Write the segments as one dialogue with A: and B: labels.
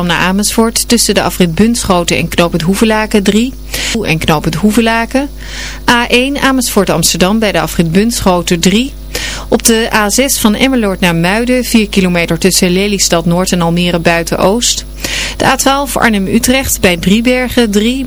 A: Naar Amersfoort tussen de afrit Bunschoten en knoop het Hoevelaken 3 en knoop het Hoevelaken. A1 Amersfoort Amsterdam bij de afrit Bunschoten 3. Op de A6 van Emmeloord naar Muiden 4 kilometer tussen Lelystad Noord en Almere Buiten Oost. De A12 Arnhem Utrecht bij Driebergen 3.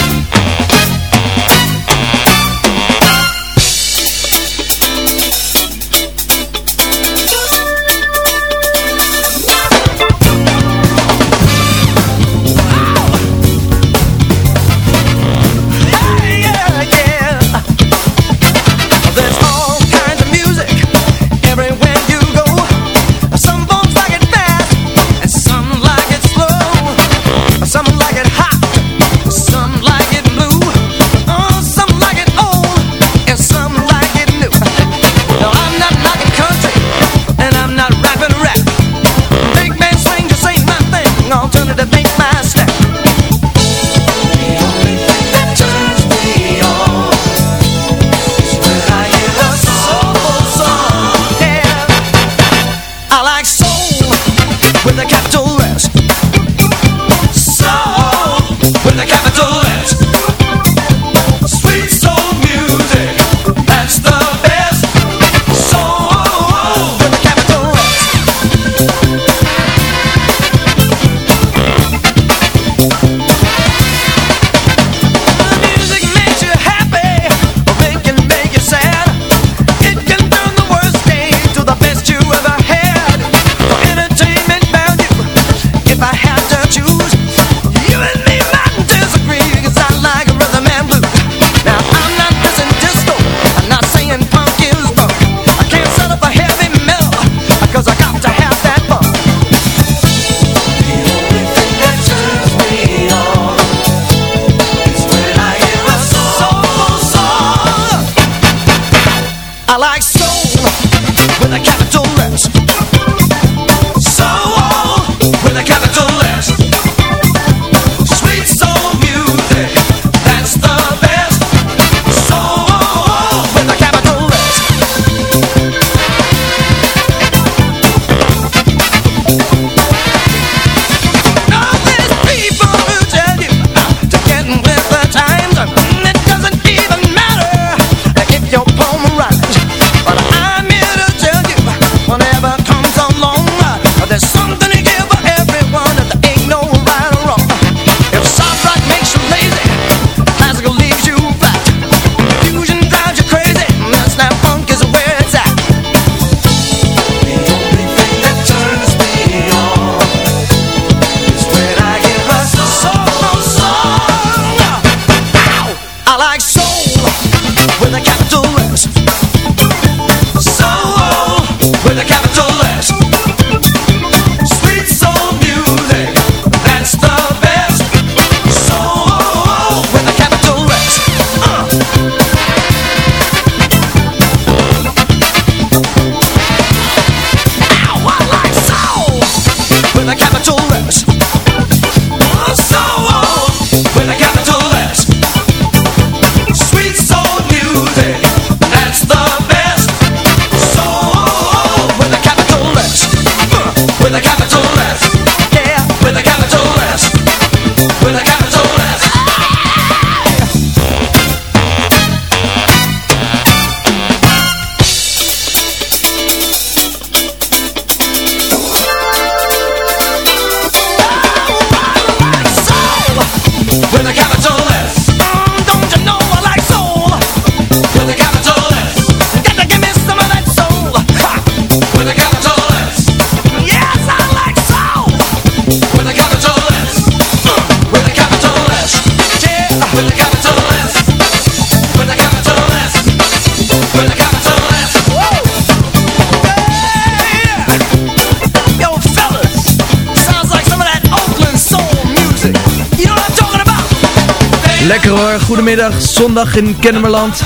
B: Lekker hoor, goedemiddag, zondag in Kennemerland,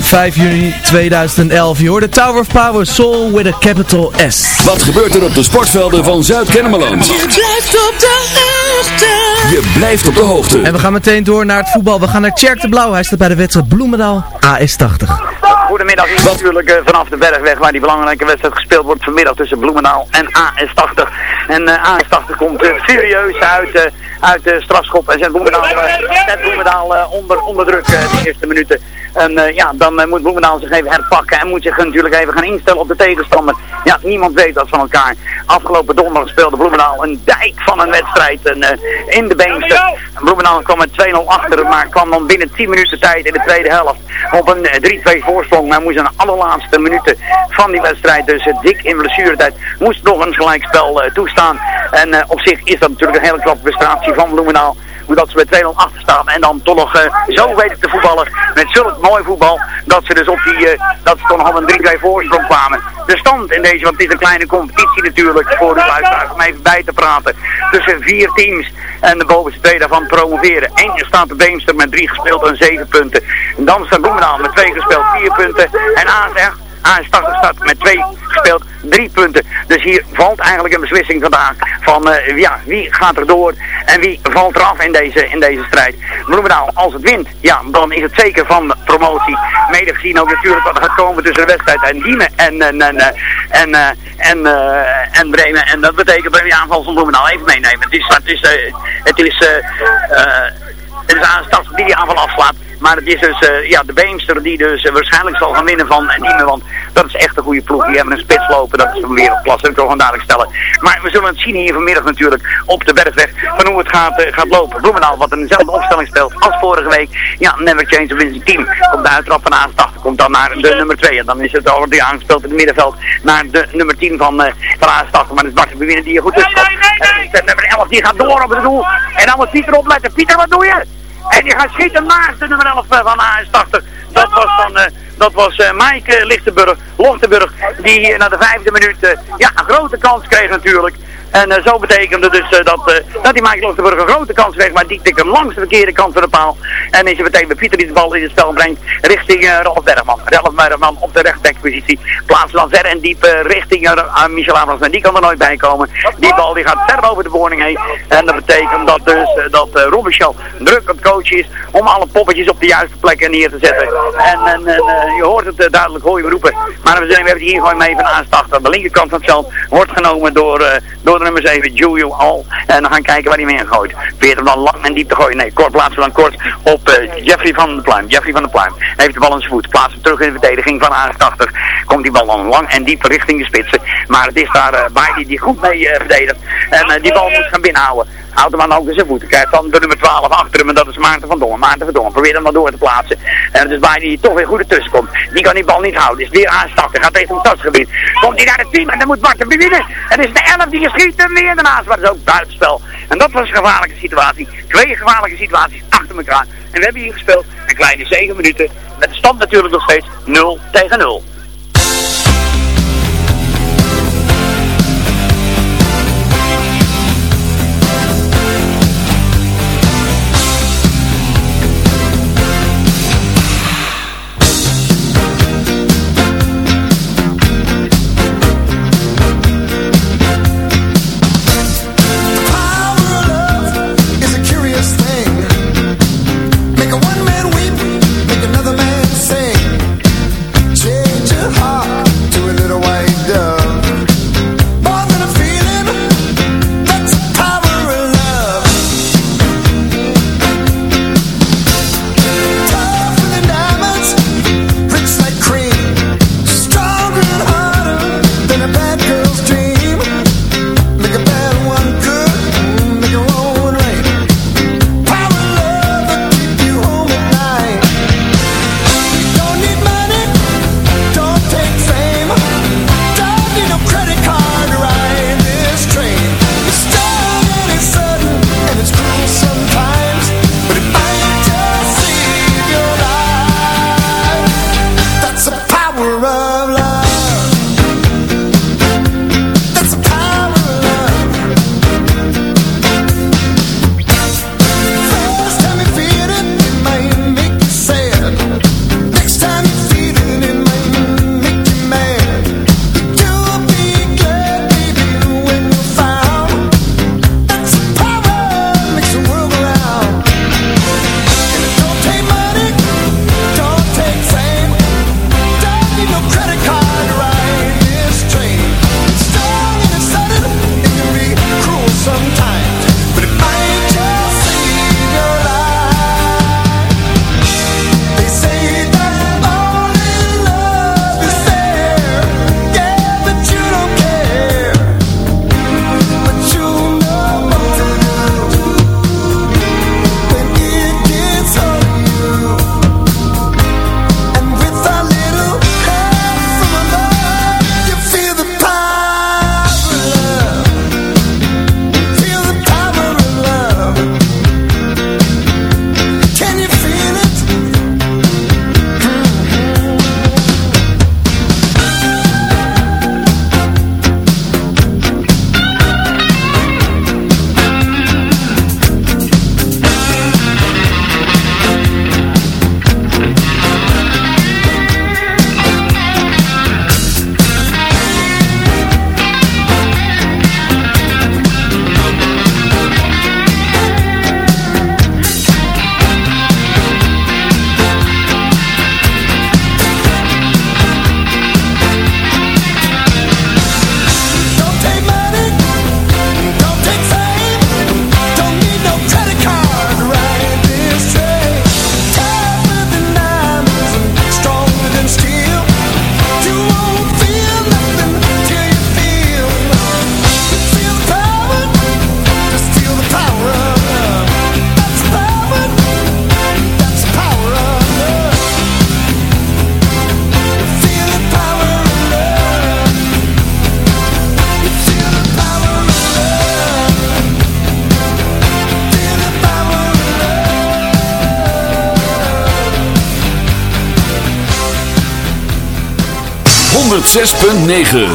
B: 5 juni 2011. Je hoort de Tower of Power, Soul with a capital S.
C: Wat gebeurt er op de sportvelden van Zuid-Kennemerland?
D: Je blijft op de hoogte.
C: Je blijft op de hoogte.
B: En we gaan meteen door naar het voetbal. We gaan naar Tjerk de Blauw, hij staat bij de wedstrijd Bloemendaal AS80.
E: Goedemiddag hier natuurlijk uh, vanaf de Bergweg waar die belangrijke wedstrijd gespeeld wordt vanmiddag tussen Bloemendaal en AS80. En uh, AS80 komt uh, furieus uit, uit de strafschop en zet Bloemendaal, zet Bloemendaal onder, onder druk de eerste minuten. En ja, dan moet Bloemendaal zich even herpakken en moet zich natuurlijk even gaan instellen op de tegenstander. Ja, niemand weet dat van elkaar. Afgelopen donderdag speelde Bloemendaal een dijk van een wedstrijd en, in de Beemster. Bloemendaal kwam met 2-0 achter, maar kwam dan binnen 10 minuten tijd in de tweede helft op een 3-2 voorsprong. Maar moest aan de allerlaatste minuten van die wedstrijd, dus dik in blessuretijd, moest nog een gelijkspel toestaan. En op zich is dat natuurlijk een hele klappe prestatie van Bloemendaal dat ze met 2-0 achter staan en dan toch nog uh, zo weten te voetballen met zulk mooi voetbal dat ze dus op die, uh, dat ze toch nog een 3-2 voorsprong kwamen. De stand in deze, want het is een kleine competitie natuurlijk voor de luisteraars om even bij te praten, tussen vier teams en de bovenste twee daarvan promoveren. Eentje staat de Beemster met drie gespeeld en zeven punten. En dan staat Bloemendaal met twee gespeeld, vier punten en AZ AS80 staat met twee gespeeld, drie punten. Dus hier valt eigenlijk een beslissing vandaag van uh, ja, wie gaat er door en wie valt eraf in deze, in deze strijd. Bloemendaal, als het wint, ja, dan is het zeker van promotie. Mede gezien ook natuurlijk wat er gaat komen tussen de wedstrijd en Diemen en, en, en, en, en, en, uh, en Bremen. En dat betekent dat we die aanval van Bloemendaal even meenemen. Het is, het is, het is, het is AS80 die die aanval afslaat. Maar het is dus uh, ja, de Beemster die dus uh, waarschijnlijk zal gaan winnen van Diemen. Want dat is echt een goede ploeg. Die hebben een spits lopen. Dat is een wereldklasse. Dat kan gewoon dadelijk stellen. Maar we zullen het zien hier vanmiddag natuurlijk op de Bergweg. Van hoe het gaat, uh, gaat lopen. Bloemendaal wat een dezelfde opstelling speelt als vorige week. Ja, never change the winning team. Op de uittrap van A80 komt dan naar de nummer 2. En dan is het alweer aangespeeld in het middenveld naar de nummer 10 van, van A80. Maar het is Bart de Bewinnen die je goed tussen komt. En de nummer 11 die gaat door op het doel. En dan moet Pieter opletten. Pieter, wat doe je? En die gaat schieten naast de nummer 11 van AS80. Dat was dan... Uh, dat was uh, Maaike Lichtenburg, Lochtenburg, die na de vijfde minuut ja, een grote kans kreeg natuurlijk. En uh, zo betekende dus uh, dat, uh, dat die Mike Lochtenburg een grote kans kreeg, maar die hem langs de verkeerde kant van de paal. En is het meteen bij Pieter die de bal in het spel brengt richting uh, Rolf Bergman. Rolf Bergman op de rechtsbackpositie. Plaatst dan ver en diep richting Michel Abrams, maar die kan er nooit bij komen. Die bal die gaat ver over de boring heen. En dat betekent dat dus dat uh, druk op coach is om alle poppetjes op de juiste plekken neer te zetten. En, en, en je hoort het duidelijk hoor je roepen. Maar we, zijn, we hebben hier gewoon mee van aanstart. Aan de linkerkant van het veld wordt genomen door, door nummer 7, Julio Al. En dan gaan kijken waar hij mee gooit. Weer hem dan lang en diep te gooien. Nee, kort plaatsen dan kort op uh, Jeffrey van der Pluim. Jeffrey van der Pluim heeft de bal in zijn voet. Plaatst hem terug in de verdediging van A80. Komt die bal dan lang en diep richting de spitsen. Maar het is daar uh, bij die goed mee uh, verdedigt. En die bal moet gaan binnenhouden. Houdt hem dan ook in zijn voeten. Krijgt dan de nummer 12 achter hem en dat is Maarten van Dongen. Maarten van Dongen probeert hem maar door te plaatsen. En het is bij die toch weer goed ertussen komt. Die kan die bal niet houden. Is weer aanstarten. Gaat tegen het stadsgebied. Komt hij naar het team en dan moet Marten winnen. Het is de 11 die schiet en weer daarnaast. Maar ook buitenspel. En dat was een gevaarlijke situatie. Twee gevaarlijke situaties achter elkaar. En we hebben hier gespeeld een kleine 7 minuten. Met de stand natuurlijk nog steeds 0 tegen 0.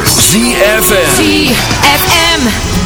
C: ZFM.
F: ZFM.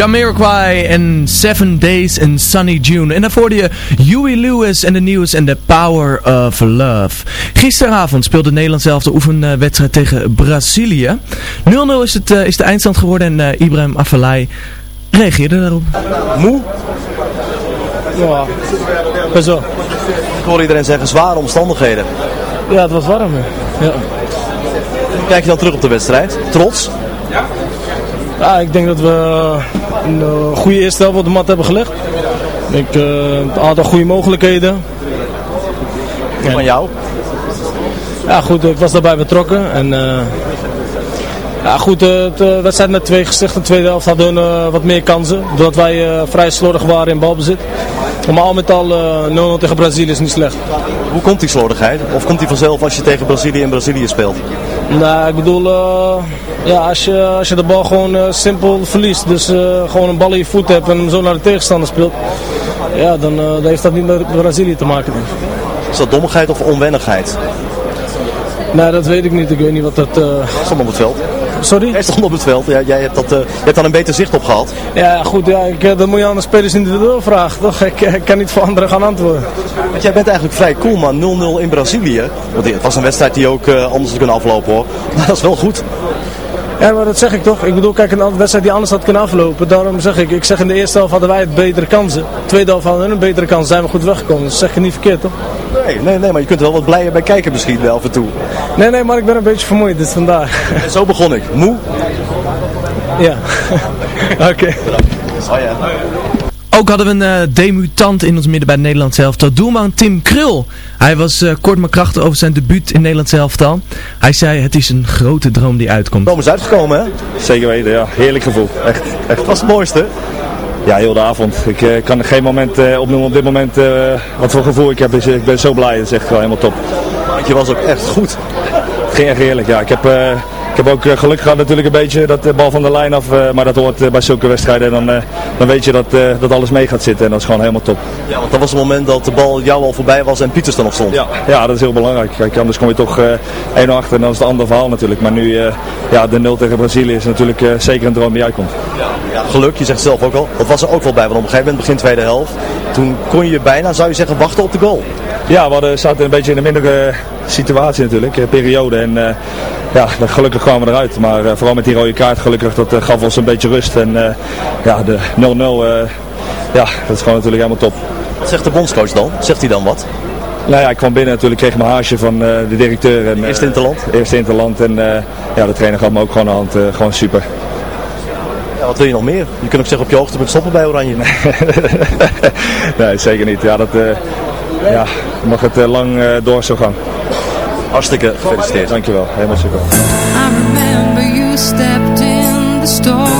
B: Jamiroquai en Seven Days in Sunny June. En daarvoor je Huey Lewis en de News en The Power of Love. Gisteravond speelde Nederland zelf de oefenwedstrijd tegen Brazilië. 0-0 is, het, uh, is de eindstand geworden en uh, Ibrahim Afellay reageerde daarop.
G: Moe? Ja, best wel. Ik hoor iedereen zeggen zware omstandigheden. Ja, het was warm. Ja. Kijk je dan terug op de wedstrijd? Trots? Ja. Ja, ik denk dat we een uh, goede eerste helft op de mat hebben gelegd. Ik uh, een aantal goede mogelijkheden. En van jou? Ja goed, ik was daarbij betrokken. En, uh, ja goed, de wedstrijd met twee gezichten. De tweede helft hadden we wat meer kansen. Doordat wij vrij slordig waren in balbezit. Maar al met al 0-0 tegen Brazilië is niet slecht. Hoe komt die slordigheid? Of komt die vanzelf als je tegen Brazilië en Brazilië speelt?
H: Nou, ik bedoel, ja, als, je, als je de bal gewoon simpel verliest, dus gewoon een bal in je voet hebt en hem zo naar de tegenstander speelt, ja, dan, dan heeft dat niet met Brazilië te maken. Denk
G: Is dat dommigheid of onwennigheid?
H: Nee, dat weet ik niet. Ik weet niet wat dat... Uh...
G: Stond op het veld.
H: Sorry?
G: Hij stond op het veld. Ja, jij hebt, dat, uh, je hebt dan een beter zicht op gehad.
H: Ja, goed. Ja, ik, dat moet je aan de spelers individueel vragen, toch? Ik, ik, kan niet voor anderen gaan antwoorden.
G: Want jij bent eigenlijk vrij cool, man. 0-0 in Brazilië. Want het was een wedstrijd die ook uh, anders had kunnen aflopen, hoor. Maar dat is wel goed.
H: Ja, maar dat zeg ik toch. Ik bedoel, kijk, een wedstrijd die anders had kunnen aflopen. Daarom zeg ik, ik zeg in de eerste helft hadden wij het betere kansen. De tweede helft hadden we een betere kans. Zijn we goed weggekomen. Dat zeg je niet verkeerd, toch?
G: Nee, nee, nee, maar je kunt er wel wat blijer bij kijken misschien af en toe.
H: Nee, nee, maar ik ben een beetje vermoeid, dus vandaag.
G: En zo begon ik. Moe?
H: Ja. Oké.
G: Oh ja.
B: Ook hadden we een uh, debutant in ons midden bij het Nederlands elftal. Doelman Tim Krul. Hij was uh, kort maar krachtig over zijn debuut in Nederlands elftal. Hij zei het is een grote droom die uitkomt.
G: Droom is uitgekomen hè?
I: Zeker weten, ja. Heerlijk gevoel. Echt, echt.
G: Wat was het mooiste?
I: Ja, heel de avond. Ik uh, kan geen moment opnoemen op dit moment wat voor gevoel ik heb. Dus ik ben zo blij. Het is echt wel helemaal top.
G: Want je was ook echt goed.
I: Het ging echt heerlijk, ja. Ik heb ik heb ook eh, geluk gehad natuurlijk een beetje dat de bal van de lijn af, eh, maar dat hoort eh, bij zulke wedstrijden. En dan, dan weet je dat, dat alles mee gaat zitten en dat is gewoon helemaal top.
G: Ja, want dat was het moment dat de bal jou al voorbij was en Pieters dan nog stond.
I: Ja, ja dat is heel belangrijk. Kijk, anders kom je toch 1-0 achter en dan is het ander verhaal natuurlijk. Maar nu, ja, de 0 tegen Brazilië is natuurlijk zeker een droom die uitkomt.
G: Ja, ja, geluk, je zegt zelf ook al. Dat was er ook wel bij, want op een gegeven moment begin tweede helft. Toen kon je bijna, zou je zeggen, wachten op de goal.
I: Ja, we hadden, zaten een beetje in een mindere situatie natuurlijk, periode. En ja, gelukkig kwamen we eruit. Maar uh, vooral met die rode kaart gelukkig, dat uh, gaf ons een beetje rust. En ja, de 0-0, ja, dat is gewoon natuurlijk helemaal top.
G: Wat zegt de bondscoach dan? Zegt hij dan wat?
I: Nou ja, ik kwam binnen natuurlijk, kreeg mijn haasje van de directeur. En,
G: eerste interland?
I: Eerste interland en ja, de trainer gaf me ook gewoon een hand, gewoon super.
G: Ja, wat wil je nog meer? Je kunt ook zeggen op je hoogte met stoppen bij Oranje.
I: nee, zeker niet. Ja, dat ja, mag het lang door zo gaan.
G: Hartstikke gefeliciteerd.
I: Dankjewel, helemaal super.
D: I remember you stepped in the store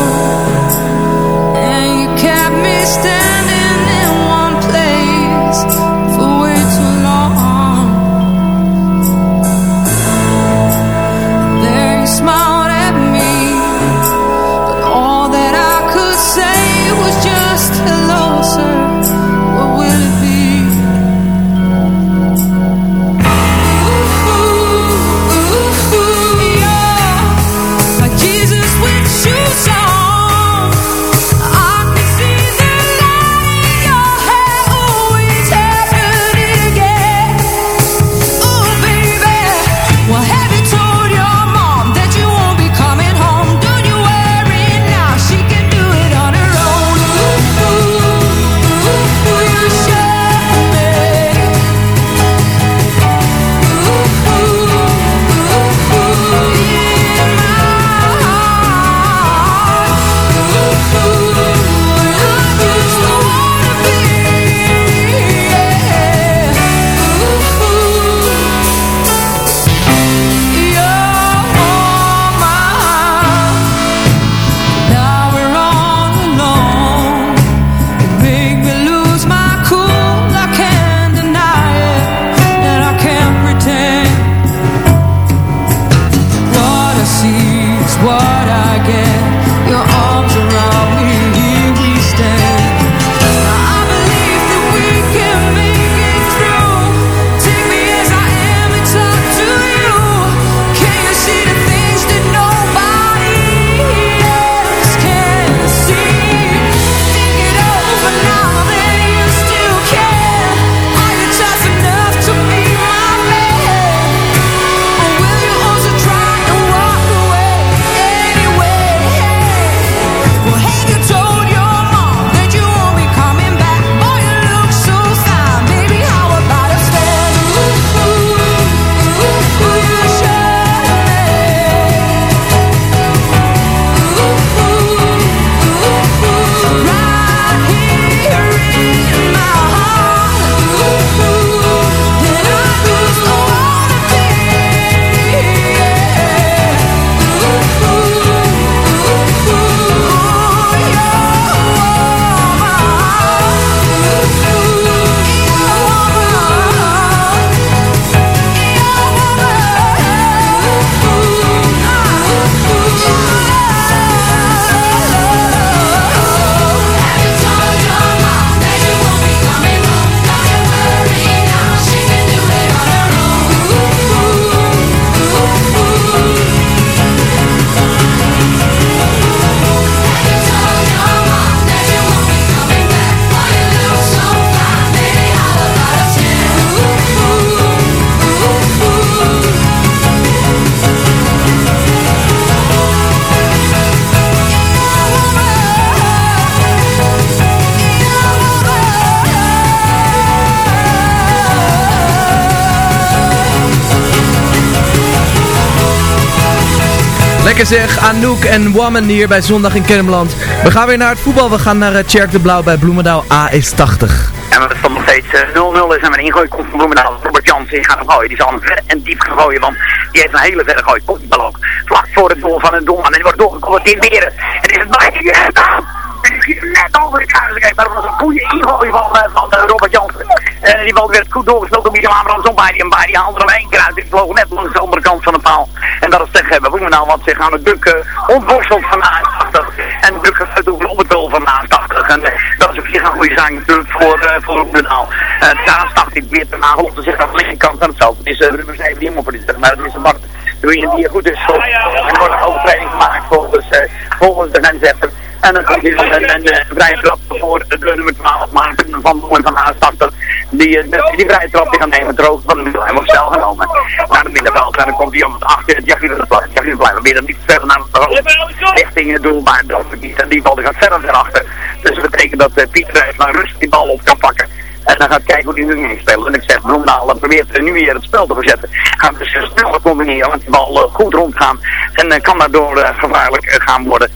B: Zeg, Anouk en Woman hier bij Zondag in Kennemerland. We gaan weer naar het voetbal. We gaan naar uh, Tjerk de Blauw bij Bloemendaal A80.
E: En wat het nog steeds 0-0 uh, is en mijn ingooi komt van Bloemendaal. Robert Jansen gaat gooien. Die zal hem ver en diep gaan gooien. Want die heeft een hele verre gooi. Komt bal ook. Vlak voor het doel van een doelman. En die wordt doorgekomen in Beren. En is het gedaan. En die net over de kruis. Maar dat was een goede ingooi van, uh, van Robert Jansen. En die bal werd goed doorgespeeld door Michel om bij die. Bij die er één keer uit. Die vloog net langs de andere kant van de paal. En dat is tegen hebben. Bloemendaal wat zich aan het uh, ontworsteld van A80. En duk gaat over het doel van A80. En dat is op zich een goede zaak natuurlijk voor, uh, voor Bloemendaal. Uh, daar staat hij weer te nagel op te zeggen aan de linkerkant van het veld. Het is uh, Ruben Steven die hem op het maar het is een Bart Ruyen die goed is. En wordt een overtreding gemaakt volgens, uh, volgens de grensrechter. En dan komt hier een, een, een, vrije trap voor de nummer 12 maken van de van A80. Die, die, die vrije trap die gaan nemen droog van de middel. Hij wordt snel genomen naar het middenveld. En dan komt hij om het achter het de de Plas probeert hem niet verder naar het hoofd. Richting het doel, maar dat niet. En die bal die gaat verder naar achter. Dus dat betekent dat uh, Pieter maar rust die bal op kan pakken. En dan gaat kijken hoe die nu mee speelt. En ik zeg, Bloemendaal probeert nu weer het spel te verzetten. Gaat dus snel combineren, want die bal uh, goed rondgaan. En uh, kan daardoor uh, gevaarlijk gaan worden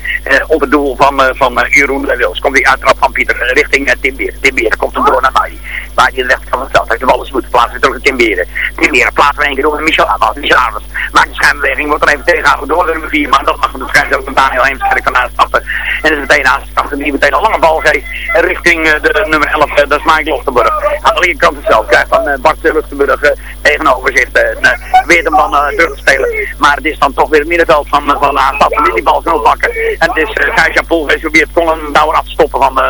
E: op het doel van, van Jeroen Wils. Komt die uittrap van Pieter richting Tim Beren. Tim Beren komt hem door naar Mai. Waar die de rechterkant van het veld heeft de moeten plaatsen. Terug naar Tim Beren. Tim Beren plaatsen we één keer door naar Michel Abbas. Michel Abbas maakt de schijnbeweging, wordt er even tegengehouden door de nummer 4. Maar dat mag de schijnt ook Daniel Heemskerk kan uitstappen. En is meteen aanstappen die meteen een lange bal geeft richting de nummer 11. dat is Mike Lochtenburg. Aan de linkerkant hetzelfde. Krijgt van uh, Bart Luchtenburg tegenover zich. En weer hem dan uh, terug te spelen. Maar het is dan toch weer het middenveld van, van Aanstad. Die die bal kan pakken. En het is uh, Gijs Poel probeert Colin Bauer af te stoppen van,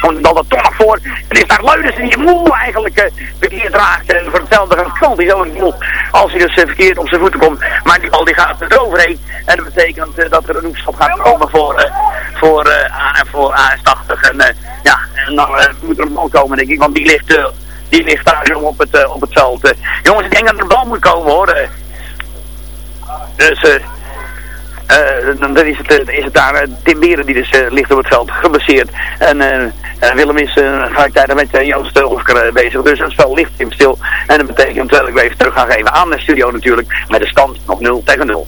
E: van bal dat toch nog voor. En is daar Leuders die moe eigenlijk uh, verkeerd raakt. En voor hetzelfde gaat kant hij boel. Als hij dus uh, verkeerd op zijn voeten komt. Maar die bal die gaat eroverheen. En dat betekent uh, dat er een hoekschop gaat komen voor, voor, voor AS80. En ja, en dan moet er een bal komen denk ik. Want die ligt, die ligt daar zo op het, op het veld. Jongens, ik denk dat er een bal moet komen hoor. Dus uh, dan is het, uh, is daar uh, Tim Beren die dus ligt op het veld geblesseerd. En Willem is gelijktijdig met Joost uh, bezig. Dus het spel ligt hem stil. En dat betekent dat ik even terug ga geven aan de studio natuurlijk. Met de stand nog 0 tegen 0.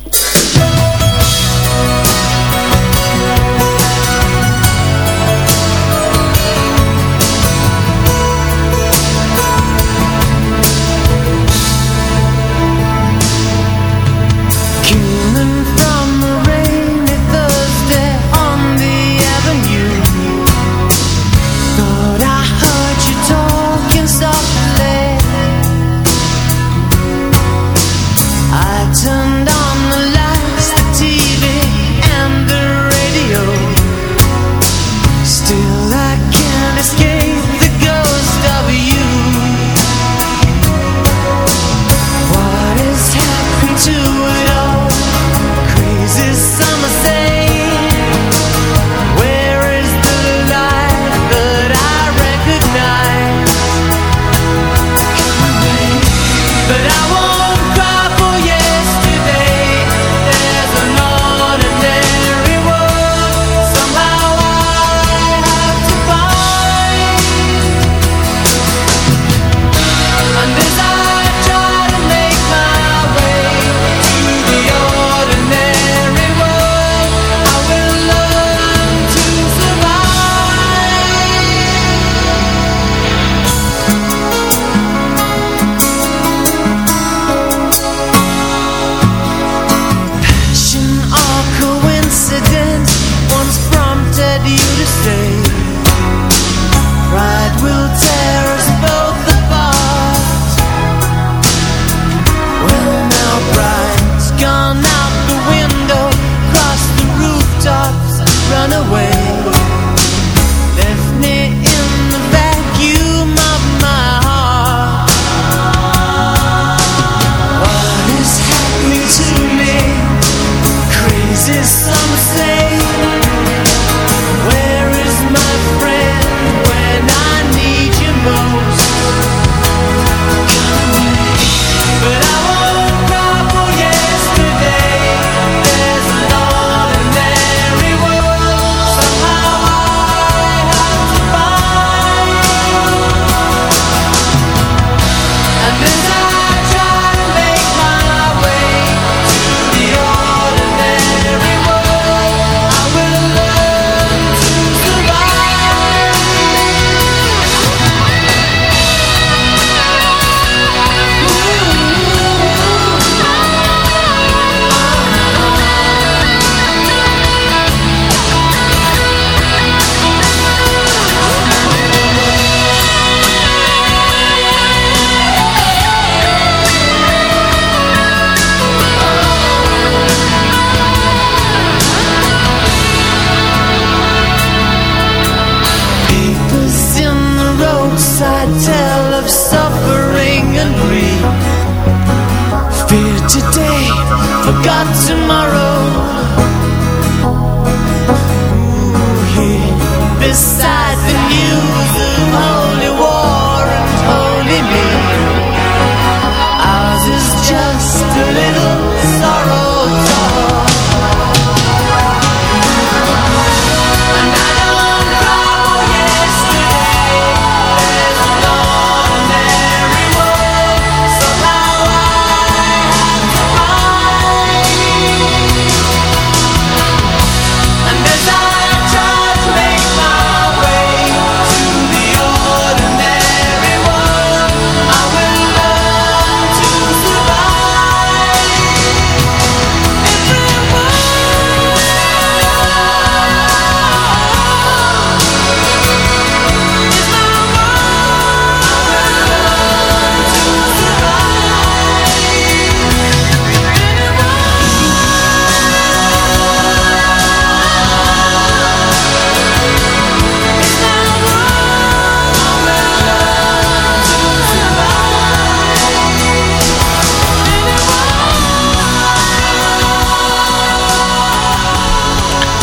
D: run away. Left me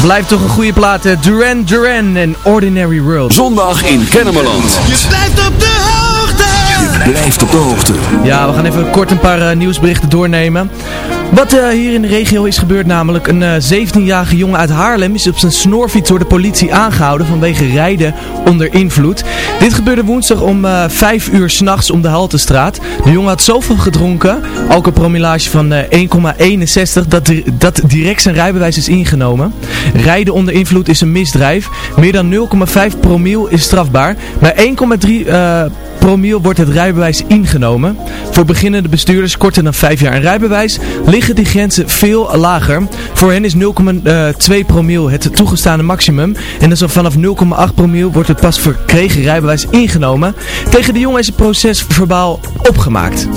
B: Blijft toch een goede plaat. eh, Duran Duran en Ordinary World.
C: Zondag in Kennemerland.
J: Je blijft op de hoogte.
C: Je blijft op de hoogte.
B: Ja, we gaan even kort een paar eh, nieuwsberichten doornemen. Wat eh, hier in de regio is gebeurd namelijk, een eh, 17-jarige jongen uit Haarlem is op zijn snorfiets door de politie aangehouden vanwege rijden onder invloed. Dit gebeurde woensdag om eh 5 uur s'nachts om de Haltestraat. De jongen had zoveel gedronken, alcoholpromillage van eh, 1,61, dat, dat direct zijn rijbewijs is ingenomen. Rijden onder invloed is een misdrijf. Meer dan 0,5 promiel is strafbaar. Bij 1,3 eh promiel wordt het rijbewijs ingenomen. Voor beginnende bestuurders korter dan 5 jaar een rijbewijs liggen die grenzen veel lager. Voor hen is 0,2 promiel het toegestane maximum. En dus vanaf 0,8 promiel wordt het pas verkregen rijbewijs ingenomen. Tegen de jongen is het proces verbaal opgemaakt.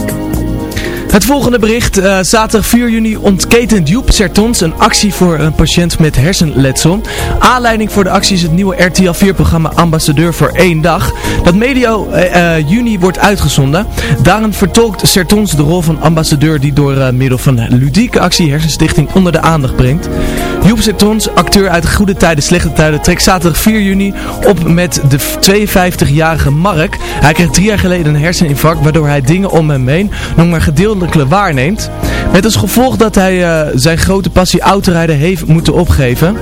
B: Het volgende bericht. eh, zaterdag 4 juni ontketent Joep Sertons een actie voor een patiënt met hersenletsel. Aanleiding voor de actie is het nieuwe RTL 4 programma Ambassadeur voor één dag. Dat medio eh, eh, juni wordt uitgezonden. Daarin vertolkt Sertons de rol van ambassadeur die door middel van ludieke actie Hersenstichting onder de aandacht brengt. Joep Sertons, acteur uit Goede Tijden, Slechte Tijden, trekt zaterdag 4 juni op met de 52-jarige Mark. Hij kreeg drie jaar geleden een herseninfarct waardoor hij dingen om hem heen nog maar gedeeltelijk waarneemt. Met als gevolg dat hij eh, zijn grote passie autorijden heeft moeten opgeven.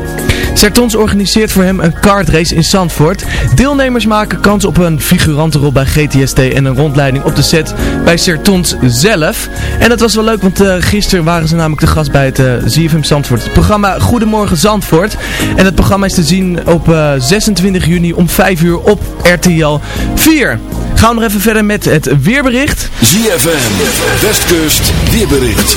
B: Sertons organiseert voor hem een kartrace in Zandvoort. Deelnemers maken kans op een figurantenrol bij GTST en een rondleiding op de set bij Sertons zelf. En dat was wel leuk, want eh, gisteren waren ze namelijk de gast bij het eh ZFM Zandvoort. Het programma Goedemorgen Zandvoort. En het programma is te zien op eh, 26 juni om 5 uur op RTL 4. Gaan we nog even verder met het weerbericht.
C: ZFM, Westkust, weerbericht.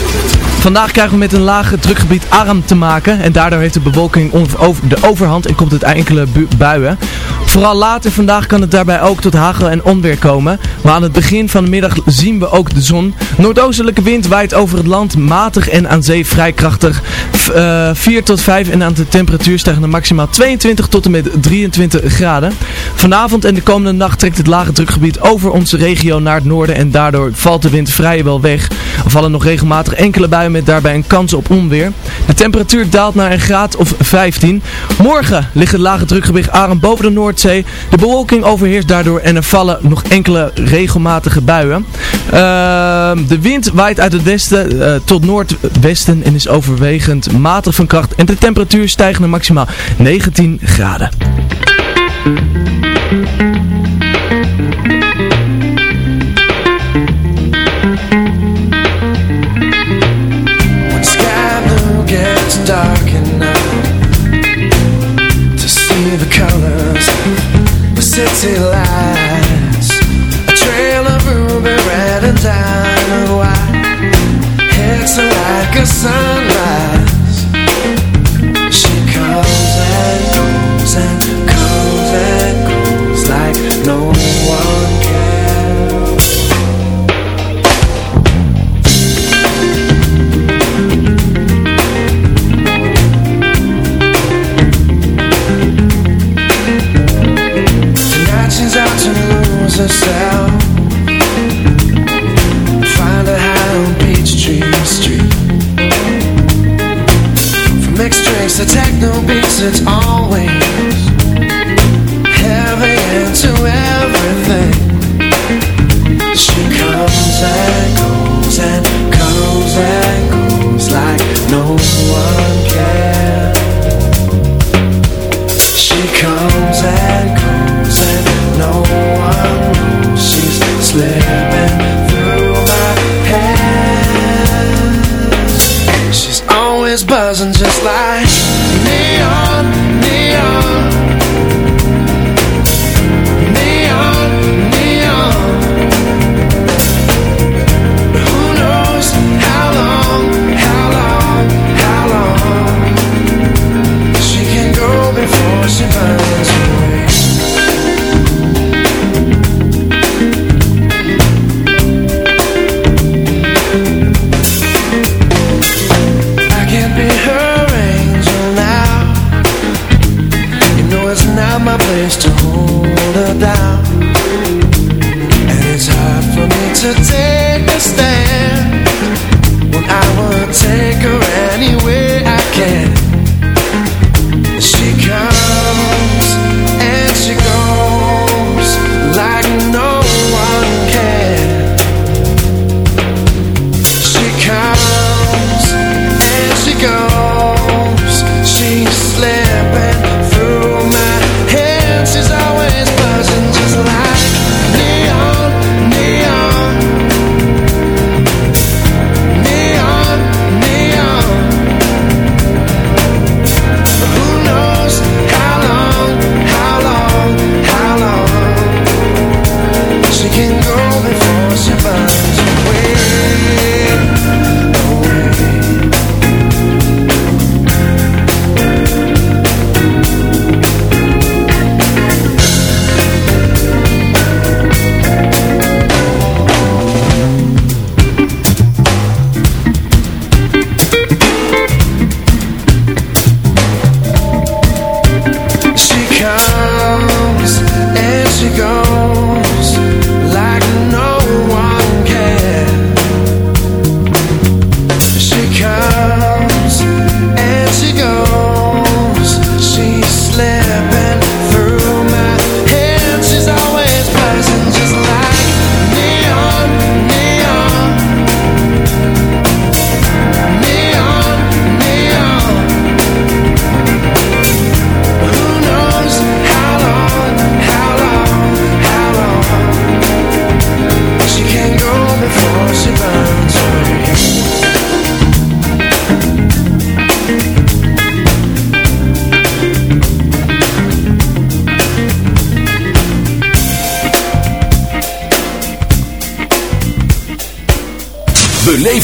B: Vandaag krijgen we met een lage drukgebied arm te maken en daardoor heeft de bewolking over- de overhand en komt het enkele bu- buien. Vooral later vandaag kan het daarbij ook tot hagel en onweer komen, maar aan het begin van de middag zien we ook de zon. Noordoostelijke wind waait over het land matig en aan zee vrij krachtig. F- eh, 4 tot 5 en aan de temperatuur stijgen naar maximaal 22 tot en met 23 graden. Vanavond en de komende nacht trekt het lage drukgebied over onze regio naar het noorden en daardoor valt de wind vrijwel weg. Er vallen nog regelmatig enkele buien met daarbij een kans op onweer. De temperatuur daalt naar een graad of 15. Morgen ligt het lage drukgebied Arend boven de Noordzee. De bewolking overheerst daardoor en er vallen nog enkele regelmatige buien. Ehm, de wind waait uit het westen eh, tot noordwesten en is overwegend matig van kracht. En de temperatuur stijgt naar maximaal 19 graden.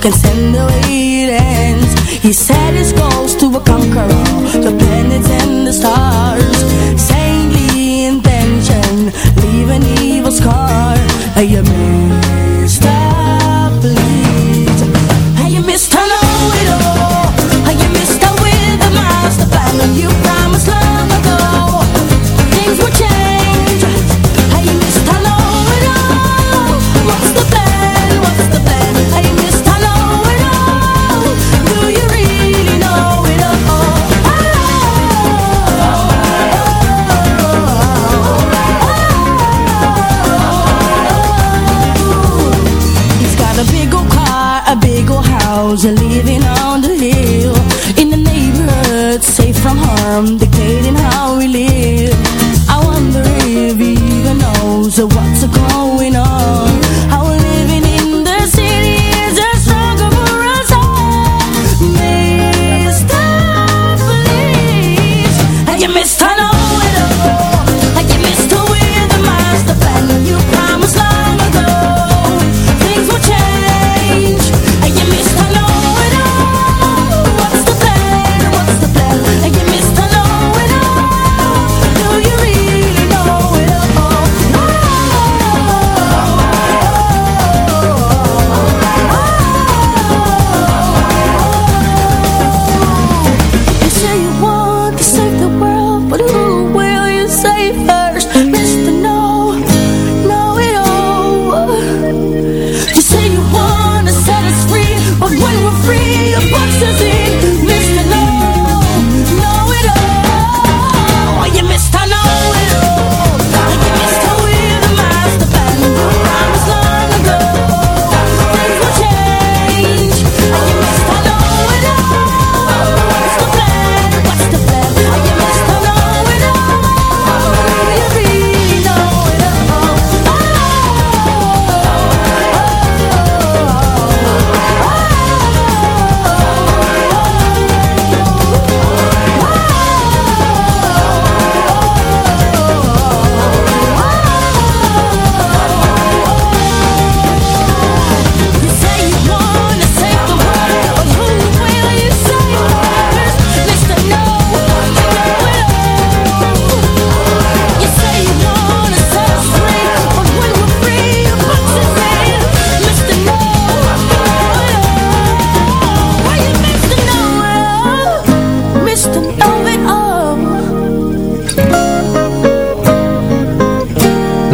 K: Can send the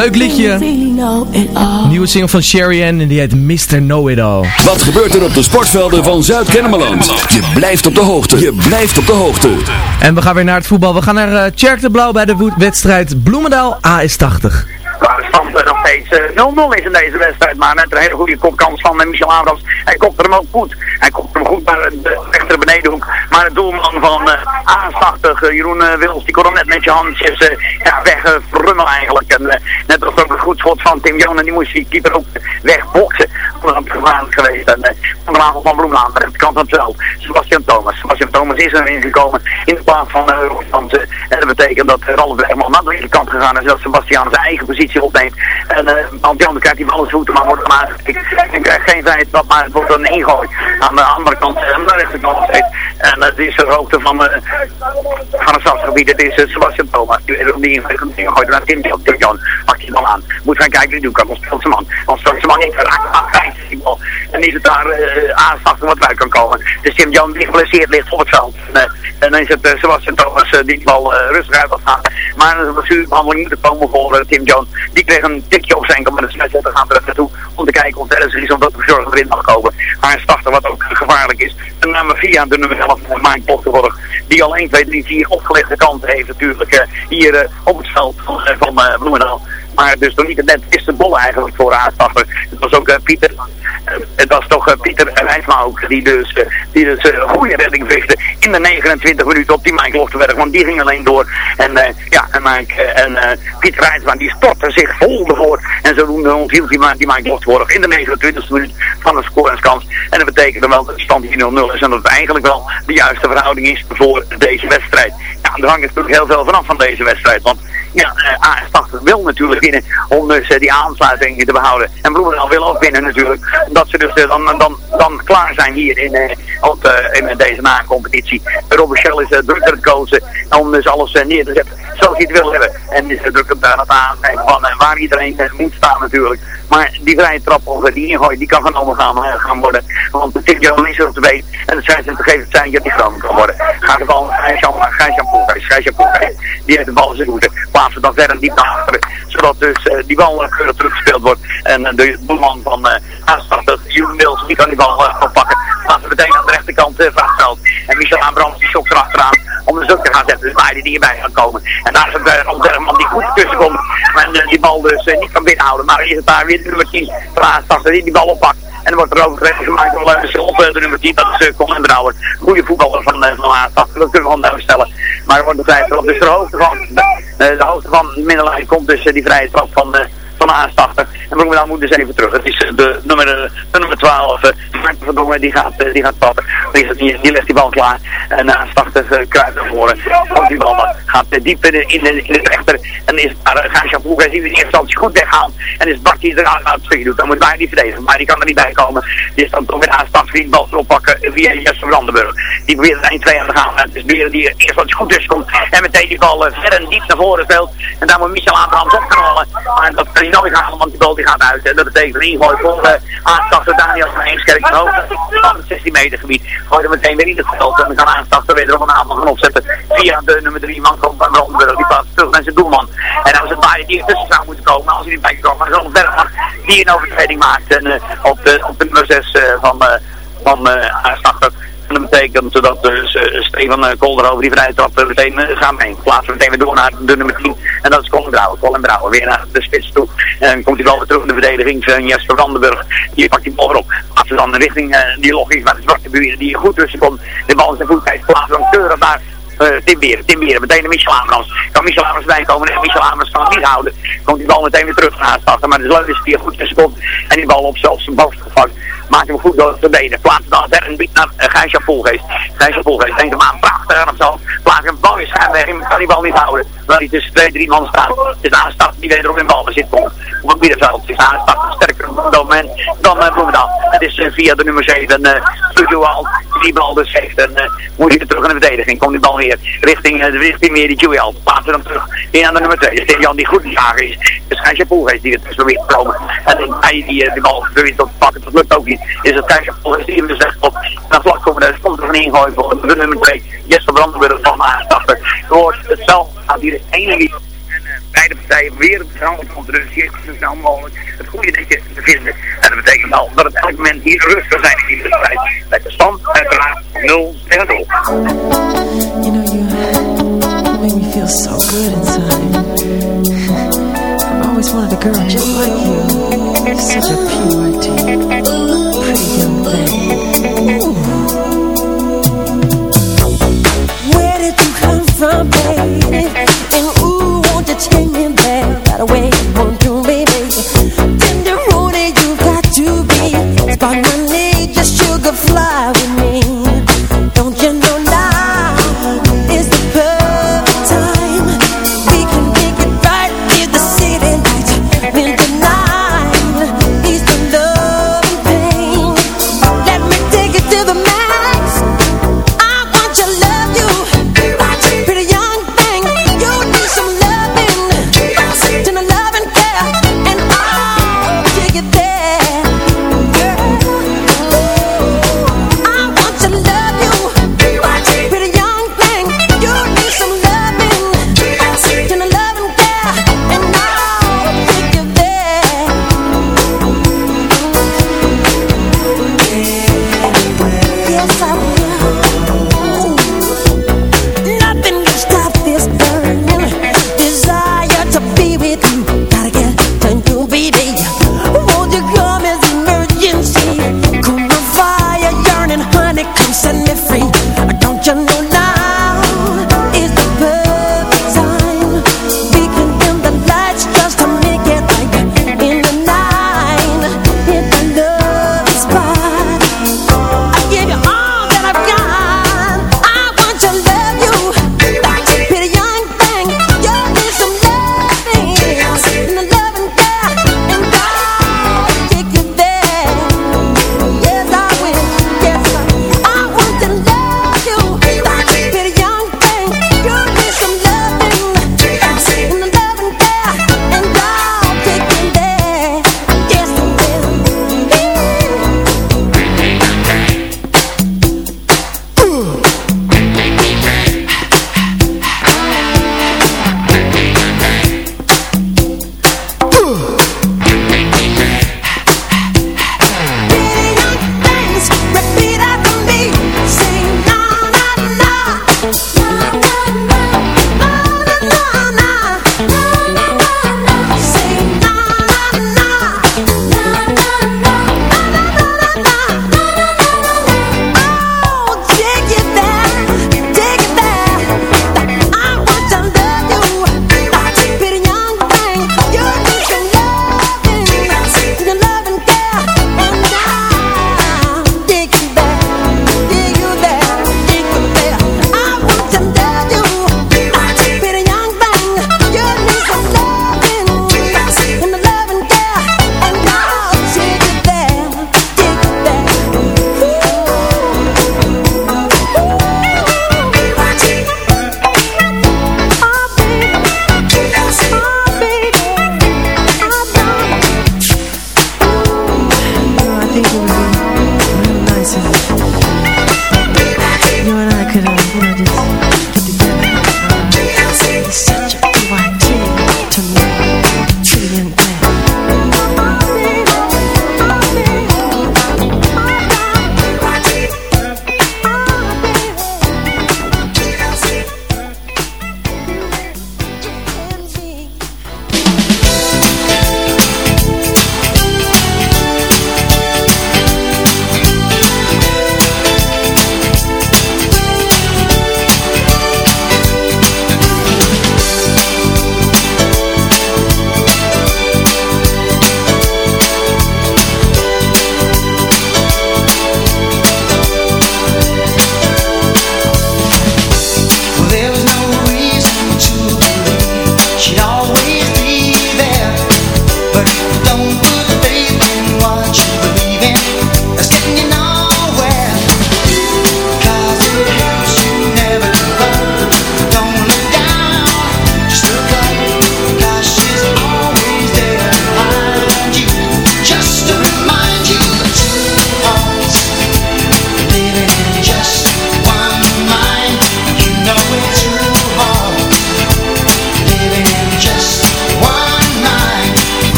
B: Leuk liedje.
K: Know it all.
B: Nieuwe single van Sherry Ann en die heet Mr. Know-It-All.
C: Wat gebeurt er op de sportvelden van Zuid-Kennemerland? Je blijft op de hoogte. Je blijft op de hoogte.
B: En we gaan weer naar het voetbal. We gaan naar uh, Tjerk de Blauw bij de woed- wedstrijd Bloemendaal AS80.
E: De stand nog steeds eh, 0-0 is in deze wedstrijd. Maar net een hele goede kopkans van eh, Michel Abrams. Hij kopte hem ook goed. Hij kopte hem goed naar de rechter benedenhoek. Maar de doelman van eh A80, eh, Jeroen Wils, die kon hem net met je handjes ja, eigenlijk. En net er ook een goed schot van Tim Jonen. Die moest die keeper ook wegboksen. Gevaarlijk geweest. En eh vanavond van Bloemen aan de rechterkant van het. Sebastian Thomas. Sebastian Thomas is erin gekomen in de plaats van uh. En dat betekent dat Ralf Bergman naar de linkerkant gegaan is. Dat Sebastian zijn eigen positie En uh, Ant-Jan krijgt die bal voeten, maar wordt maar en krijgt geen vrijheid dat maar het wordt een ingooi aan de andere kant, uh, aan de rechterkant steeds. En het is de hoogte van, uh, van het stadsgebied. Het is Sebastian Thomas. Die ingooit naar Tim Jan pakt die bal aan. Moet gaan kijken, die doet kan. Dan speelt man. Dan speelt man voetbal. En is het daar aanstappen wat uit kan komen. Dus Tim Jones die geblesseerd ligt op het veld. En, dan is het Sebastian Thomas die bal rustig uit wil gaan. Maar een blessurebehandeling moet er komen voor Tim Jones. Die kreeg een tikje op zijn enkel, maar de scheidsrechter gaat er naartoe om te kijken of er is omdat de verzorger erin mag komen. Maar een starter wat ook gevaarlijk is. Nummer 4 aan de nummer 11 van Pottenborg. Die al 1, 2, 3, 4 opgelegde kanten heeft natuurlijk hier op het veld van, van Bloemendaal. Maar dus nog niet net is de bol eigenlijk voor aanstappen. Het was ook uh, Pieter, uh, het was toch uh, Pieter Rijsma ook die dus, die dus een goede redding veegde in de 29 minuten op die Mike Loftenberg. Want die ging alleen door. En ja, en, Mike, en Pieter Rijsma die stortte zich vol ervoor. En zodoende onthield die, die Mike Loftenberg in de 29 minuut van een scoringskans. En dat betekent wel dat de stand hier 0-0 is. En dat het eigenlijk wel de juiste verhouding is voor deze wedstrijd. Ja, er hangt natuurlijk heel veel vanaf van deze wedstrijd. Want ja, uh, AS80 wil natuurlijk winnen om dus uh, die aansluiting te behouden. En Bloemendaal wil ook winnen natuurlijk. Omdat ze dus uh, dan, dan, dan klaar zijn hier in, op, in deze na-competitie. Robert Shell is druk aan het coachen om dus alles neer te zetten zoals hij het wil hebben. En is druk aan het aangeven van waar iedereen moet staan natuurlijk. Maar die vrije trap of die ingooi, die kan genomen gaan, gaan worden. Want Tim Jones is er op de been. En het zijn ze te geven zijn dat die genomen kan worden. Gaat de bal naar Gijs-Jan Poelgeest. Die heeft de bal in zijn plaatsen dan verder diep naar achteren. Zodat dus uh, die bal uh, keurig teruggespeeld wordt. En uh, de doelman van uh, aanstarter, Jeroen Mills, die kan die bal uh, oppakken. Laten we meteen aan de rechterkant uh, vaststelt. En Michel Abrams die schokt erachteraan om de zoek te gaan zetten. Dus beide die hierbij gaan komen. En daar is het uh, Bergman die goed tussen komt. En die bal dus niet kan binnenhouden. Maar is het daar weer nummer 10 van aanstarter die die bal oppakt. En er wordt er overweg gemaakt door Leunus Silp, de nummer 10, dat is Colin. Goede voetballer van, uh, van dat kunnen we gewoon stellen. Maar er wordt begrijpt erop. Dus de hoogte van, de, de hoogte van de middenlijn komt dus die vrije trap van, van de. En Bloemendaal moet dus even terug. Het is de nummer, de nummer 12, uh, Maarten van Dongen, die gaat, die gaat. Die, die, die legt die bal klaar. En de aanstarter uh, kruipt naar voren. Die bal. Gaat diep in, in, in, het rechter. En is daar Gaasja Poel, hij ziet in eerste instantie goed weggaan. En is Bart die eruit aan het doet. Dan moet wij niet verdedigen. Maar die kan er niet bij komen. Die is dan toch weer aanstarter die de bal erop pakken via Jesse Brandenburg. Die probeert er 1-2 aan te gaan. En het is weer die eerste instantie goed tussen komt. En meteen die bal ver en diep naar voren speelt. En daar moet Michel Abrahams opknallen. Maar dat kan hij halen, want die bal die gaat uit. En dat betekent een ingooi voor de aanstarter Daniel van Eemskerk van van het 16 meter gebied. Gooit hem meteen weer in het veld. En dan kan aanstarter weer op een aanval gaan opzetten. Via de nummer 3 man van Brandenburg. Die plaatst terug naar zijn doelman. En dan is het Baaier die er tussen zou moeten komen. Als hij niet bij kan komen. Maar zo'n Bergman die een overtreding maakt. En uh, op, de, op de nummer 6 uh, van, uh, van uh, aanstarter. En dat betekent dat dus uh, Stefan uh, Kolder over die vrije trap uh, meteen gaan mee. Plaatsen meteen weer door naar de nummer 10. En dat is Colin Brouwer. Colin Brouwer weer naar de spits toe. En komt hij wel weer terug in de verdediging van Jesper Vandenburg. Die pakt die bal weer op. Plaatsen dan richting die logisch waar de zwarte buren die goed tussen komt. De bal in zijn voet krijgt. Plaatsen dan keurig naar Tim Beren, Tim Beren, meteen de Michel Abrams. Kan Michel Abrams bijkomen en Michel Abrams kan het niet houden. Komt die bal meteen weer terug naar starten, maar de leuk is die goed tussen komt. En die bal op zelfs zijn bovenste gevangen. Maakt hem goed door de benen. Plaatst dan ver en biedt naar uh, Gijsja Volgeest. Gijsja Volgeest denkt hem aan, prachtig of zo. Plaatst hem bal in schijnweg in, kan die bal niet houden. Waar hij tussen twee, drie man staat. Het is aanstap die wederom in bal zit komt. Op het middenveld is aanstap sterker op dat moment dan uh, Bloemendaal. Het is uh, via de nummer 7, uh, Studio die bal dus heeft. En uh, moet hij terug in de verdediging. Komt die bal weer richting, uh, richting meer die Julian. Plaatsen hem terug in aan de nummer 2. Dus Jan die goed jager is. Dus Gijsja Volgeest die er tussen weer komen. En hij die de bal probeert te pakken. Dat lukt ook niet is het Keizer volgens die hem dus echt op naar vlak komen. Er komt er een ingooi voor de nummer 2, Jesper Brandenburg van aanstappen. Je hoort het zelf gaat hier de ene niet. En uh, beide partijen weer het verhaal komt dus hier zo snel mogelijk het goede dingetje te vinden. En dat betekent al dat het elk moment hier rustig zijn in die wedstrijd. Met de stand uiteraard 0 tegen 0.
L: You know, you, make me feel so good inside. I've always wanted a girl just like you. Such a pure thing.
K: Where did you come from, baby? And ooh, won't you take me back right away?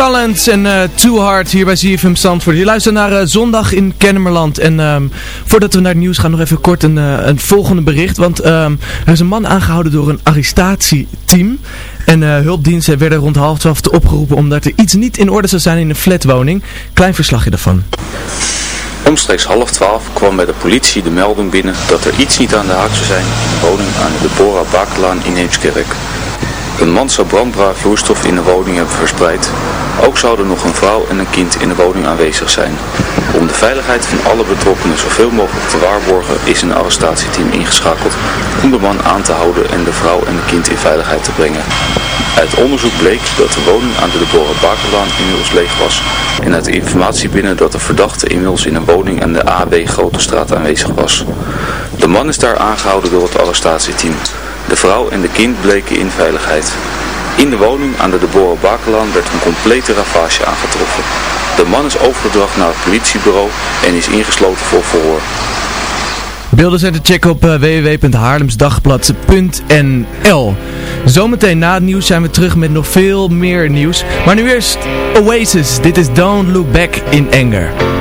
B: Collins en eh, Too Hard hier bij ZFM Zandvoort. Je luistert naar eh, Zondag in Kennemerland. En ehm, voordat we naar het nieuws gaan, nog even kort een, eh, een volgende bericht. Want ehm, er is een man aangehouden door een arrestatieteam. En hulpdiensten werden rond half twaalf opgeroepen omdat er iets niet in orde zou zijn in een flatwoning. Klein verslagje daarvan.
M: Omstreeks half twaalf kwam bij de politie de melding binnen dat er iets niet aan de haak zou zijn in de woning aan de Deborah Bakelaan in Eemskerk. Een man zou brandbaar vloeistof in de woning hebben verspreid. Ook zouden nog een vrouw en een kind in de woning aanwezig zijn. Om de veiligheid van alle betrokkenen zoveel mogelijk te waarborgen is een arrestatieteam ingeschakeld om de man aan te houden en de vrouw en het kind in veiligheid te brengen. Uit onderzoek bleek dat de woning aan de Deborah Bakelaan inmiddels leeg was en uit informatie binnen dat de verdachte inmiddels in een woning aan de AB Grote Straat aanwezig was. De man is daar aangehouden door het arrestatieteam. De vrouw en de kind bleken in veiligheid. In de woning aan de Deborah Bakelaan werd een complete ravage aangetroffen. De man is overgebracht naar het politiebureau en is ingesloten voor verhoor.
B: Beelden zijn te checken op uh, www.haarlemsdagblad.nl Zometeen na het nieuws zijn we terug met nog veel meer nieuws. Maar nu eerst Oasis. Dit is Don't Look Back in Anger.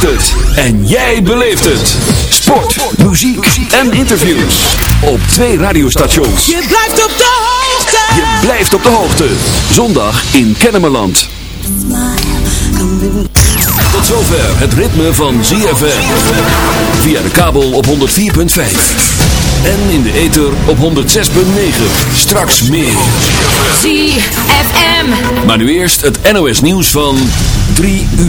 J: Heeft het. En jij beleeft het. Sport, muziek en interviews. Op twee radiostations.
N: Je blijft op de hoogte.
J: Je blijft op de hoogte. Zondag in Kennemerland. Tot zover het ritme van ZFM. Via de kabel op 104.5. En in de ether op 106.9. Straks meer.
D: ZFM.
J: Maar nu eerst het NOS nieuws van 3 uur.